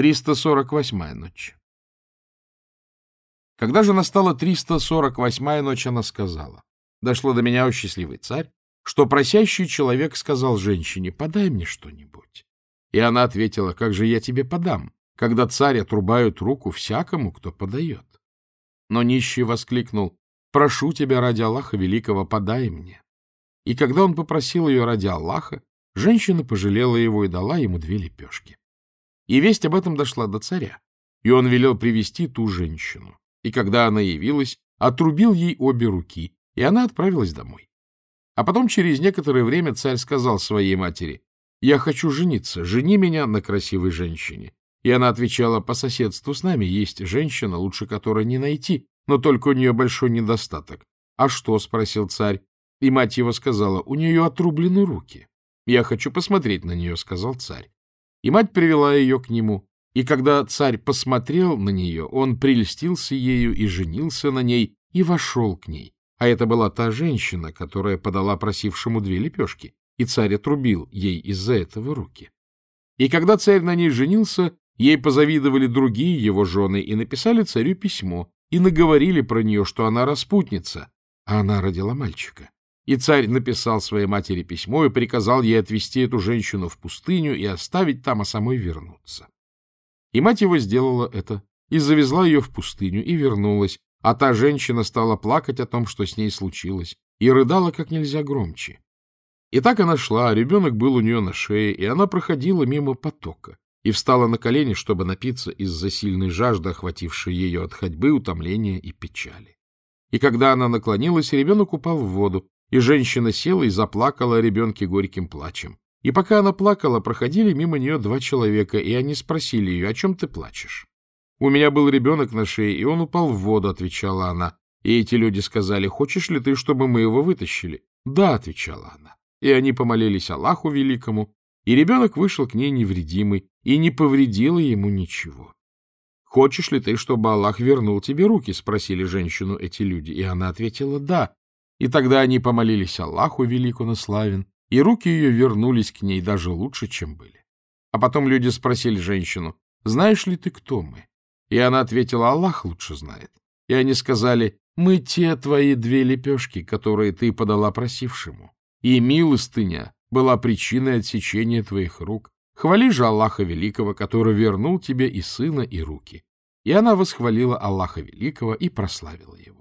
348-я ночь. Когда же настала 348-я ночь, она сказала, «Дошло до меня, о счастливый царь, что просящий человек сказал женщине, подай мне что-нибудь». И она ответила, как же я тебе подам, когда царь отрубают руку всякому, кто подает. Но нищий воскликнул, прошу тебя ради Аллаха Великого, подай мне. И когда он попросил ее ради Аллаха, женщина пожалела его и дала ему две лепешки. И весть об этом дошла до царя, и он велел привести ту женщину. И когда она явилась, отрубил ей обе руки, и она отправилась домой. А потом через некоторое время царь сказал своей матери, «Я хочу жениться, жени меня на красивой женщине». И она отвечала, «По соседству с нами есть женщина, лучше которой не найти, но только у нее большой недостаток». «А что?» — спросил царь. И мать его сказала, «У нее отрублены руки». «Я хочу посмотреть на нее», — сказал царь. И мать привела ее к нему. И когда царь посмотрел на нее, он прельстился ею и женился на ней, и вошел к ней. А это была та женщина, которая подала просившему две лепешки, и царь отрубил ей из-за этого руки. И когда царь на ней женился, ей позавидовали другие его жены и написали царю письмо, и наговорили про нее, что она распутница, а она родила мальчика. И царь написал своей матери письмо и приказал ей отвезти эту женщину в пустыню и оставить там, а самой вернуться. И мать его сделала это, и завезла ее в пустыню, и вернулась, а та женщина стала плакать о том, что с ней случилось, и рыдала как нельзя громче. И так она шла, а ребенок был у нее на шее, и она проходила мимо потока и встала на колени, чтобы напиться из-за сильной жажды, охватившей ее от ходьбы, утомления и печали. И когда она наклонилась, ребенок упал в воду, и женщина села и заплакала о ребенке горьким плачем. И пока она плакала, проходили мимо нее два человека, и они спросили ее, о чем ты плачешь? — У меня был ребенок на шее, и он упал в воду, — отвечала она. И эти люди сказали, хочешь ли ты, чтобы мы его вытащили? — Да, — отвечала она. И они помолились Аллаху Великому, и ребенок вышел к ней невредимый, и не повредило ему ничего. — Хочешь ли ты, чтобы Аллах вернул тебе руки? — спросили женщину эти люди. И она ответила «да». И тогда они помолились Аллаху великому славен, и руки ее вернулись к ней даже лучше, чем были. А потом люди спросили женщину, «Знаешь ли ты, кто мы?» И она ответила, «Аллах лучше знает». И они сказали, «Мы те твои две лепешки, которые ты подала просившему, и милостыня была причиной отсечения твоих рук. Хвали же Аллаха Великого, который вернул тебе и сына, и руки». И она восхвалила Аллаха Великого и прославила его.